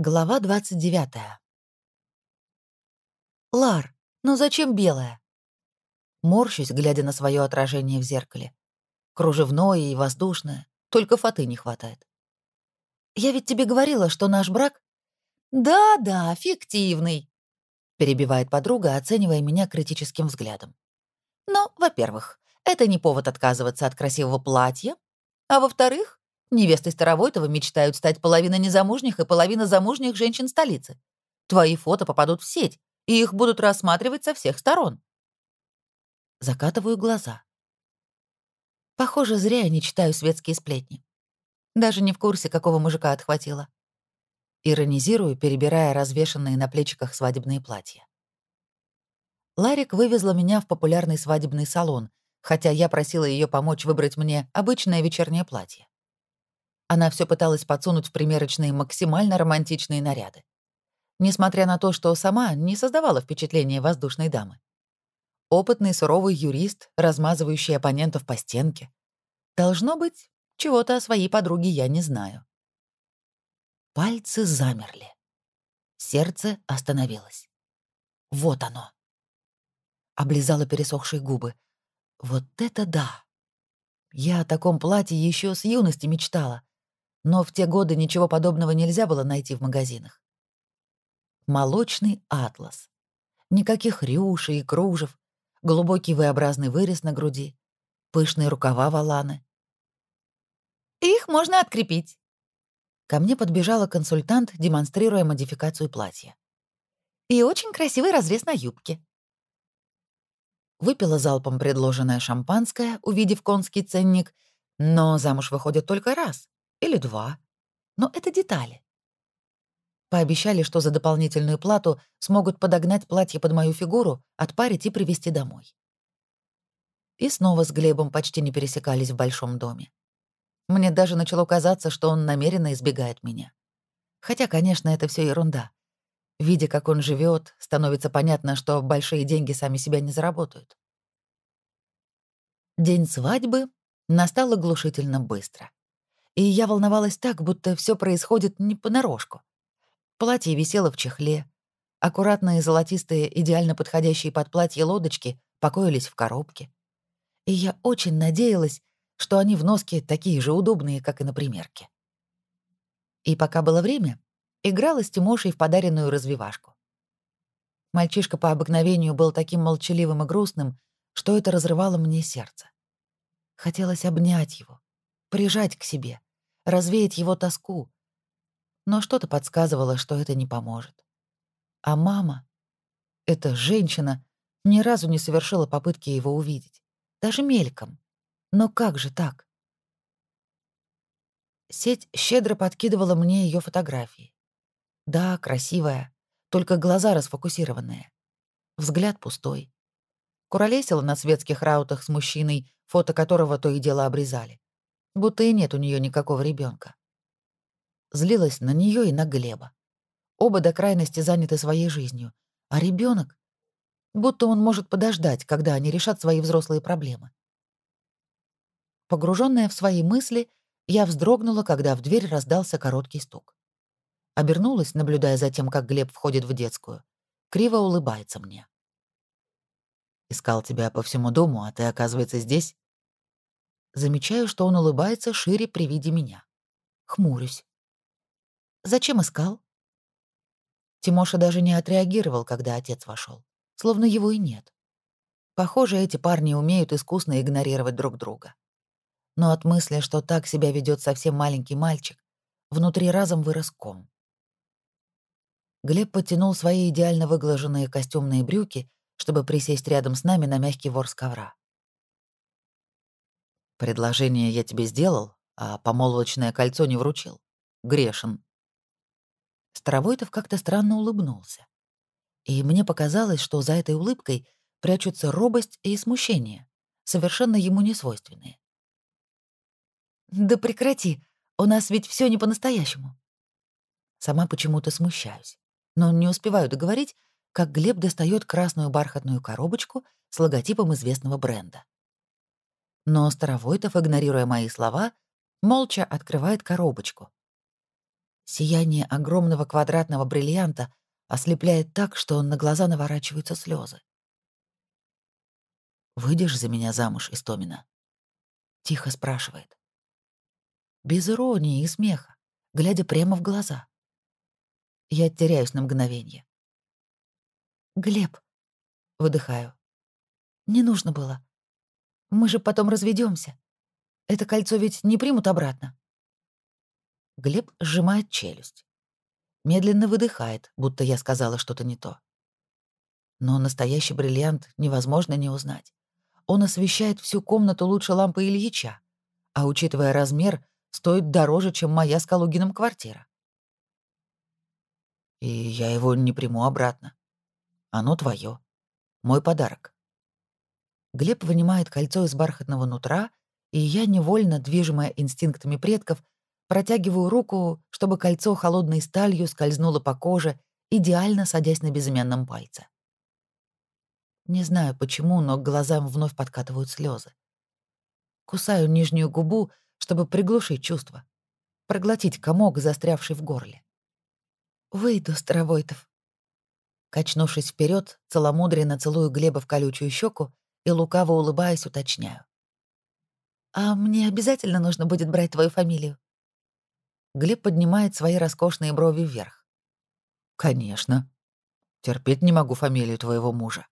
Глава 29. «Лар, ну зачем белая?» Морщусь, глядя на свое отражение в зеркале. Кружевное и воздушное, только фаты не хватает. «Я ведь тебе говорила, что наш брак...» «Да-да, фиктивный», — перебивает подруга, оценивая меня критическим взглядом. «Ну, во-первых, это не повод отказываться от красивого платья, а во-вторых, Невестой Старовойтова мечтают стать половина незамужних и половина замужних женщин столицы. Твои фото попадут в сеть, и их будут рассматривать со всех сторон. Закатываю глаза. Похоже, зря я не читаю светские сплетни. Даже не в курсе, какого мужика отхватила. Иронизирую, перебирая развешанные на плечиках свадебные платья. Ларик вывезла меня в популярный свадебный салон, хотя я просила ее помочь выбрать мне обычное вечернее платье. Она все пыталась подсунуть в примерочные максимально романтичные наряды. Несмотря на то, что сама не создавала впечатления воздушной дамы. Опытный суровый юрист, размазывающий оппонентов по стенке. Должно быть, чего-то о своей подруге я не знаю. Пальцы замерли. Сердце остановилось. Вот оно. Облизала пересохшие губы. Вот это да! Я о таком платье еще с юности мечтала но в те годы ничего подобного нельзя было найти в магазинах. Молочный атлас. Никаких рюшей и кружев, глубокий V-образный вырез на груди, пышные рукава валаны. «Их можно открепить». Ко мне подбежала консультант, демонстрируя модификацию платья. «И очень красивый разрез на юбке». Выпила залпом предложенное шампанское, увидев конский ценник, но замуж выходит только раз. Или два. Но это детали. Пообещали, что за дополнительную плату смогут подогнать платье под мою фигуру, отпарить и привезти домой. И снова с Глебом почти не пересекались в большом доме. Мне даже начало казаться, что он намеренно избегает меня. Хотя, конечно, это все ерунда. Видя, как он живет, становится понятно, что большие деньги сами себя не заработают. День свадьбы настал оглушительно быстро и я волновалась так, будто все происходит не понарошку. Платье висело в чехле. Аккуратные золотистые, идеально подходящие под платье лодочки покоились в коробке. И я очень надеялась, что они в носке такие же удобные, как и на примерке. И пока было время, играла с Тимошей в подаренную развивашку. Мальчишка по обыкновению был таким молчаливым и грустным, что это разрывало мне сердце. Хотелось обнять его, прижать к себе, развеять его тоску. Но что-то подсказывало, что это не поможет. А мама, эта женщина, ни разу не совершила попытки его увидеть. Даже мельком. Но как же так? Сеть щедро подкидывала мне ее фотографии. Да, красивая, только глаза расфокусированные. Взгляд пустой. Куролесила на светских раутах с мужчиной, фото которого то и дело обрезали будто и нет у нее никакого ребенка. Злилась на нее и на Глеба. Оба до крайности заняты своей жизнью, а ребенок, будто он может подождать, когда они решат свои взрослые проблемы. Погруженная в свои мысли, я вздрогнула, когда в дверь раздался короткий стук. Обернулась, наблюдая за тем, как Глеб входит в детскую. Криво улыбается мне. «Искал тебя по всему дому, а ты, оказывается, здесь?» Замечаю, что он улыбается шире при виде меня. Хмурюсь. «Зачем искал?» Тимоша даже не отреагировал, когда отец вошел, словно его и нет. Похоже, эти парни умеют искусно игнорировать друг друга. Но от мысли, что так себя ведет совсем маленький мальчик, внутри разом вырос ком. Глеб подтянул свои идеально выглаженные костюмные брюки, чтобы присесть рядом с нами на мягкий ворс ковра. Предложение я тебе сделал, а помолвочное кольцо не вручил. Грешен. Старовойтов как-то странно улыбнулся. И мне показалось, что за этой улыбкой прячутся робость и смущение, совершенно ему не свойственные. «Да прекрати, у нас ведь все не по-настоящему». Сама почему-то смущаюсь, но не успеваю договорить, как Глеб достает красную бархатную коробочку с логотипом известного бренда. Но Старовойтов, игнорируя мои слова, молча открывает коробочку. Сияние огромного квадратного бриллианта ослепляет так, что на глаза наворачиваются слезы. «Выйдешь за меня замуж, Истомина?» — тихо спрашивает. Без иронии и смеха, глядя прямо в глаза. Я теряюсь на мгновение. «Глеб», — выдыхаю, — «не нужно было. Мы же потом разведемся. Это кольцо ведь не примут обратно». Глеб сжимает челюсть. Медленно выдыхает, будто я сказала что-то не то. Но настоящий бриллиант невозможно не узнать. Он освещает всю комнату лучше лампы Ильича, а, учитывая размер, стоит дороже, чем моя с Калугином квартира. И я его не приму обратно. Оно твое, Мой подарок. Глеб вынимает кольцо из бархатного нутра, и я, невольно, движимая инстинктами предков, протягиваю руку, чтобы кольцо холодной сталью скользнуло по коже, идеально садясь на безымянном пальце. Не знаю почему, но к глазам вновь подкатывают слезы. Кусаю нижнюю губу, чтобы приглушить чувство, проглотить комок, застрявший в горле. «Выйду, Старовойтов». Качнувшись вперед, целомудренно целую Глеба в колючую щеку и лукаво улыбаясь, уточняю. «А мне обязательно нужно будет брать твою фамилию?» Глеб поднимает свои роскошные брови вверх. «Конечно. Терпеть не могу фамилию твоего мужа».